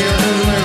Yeah.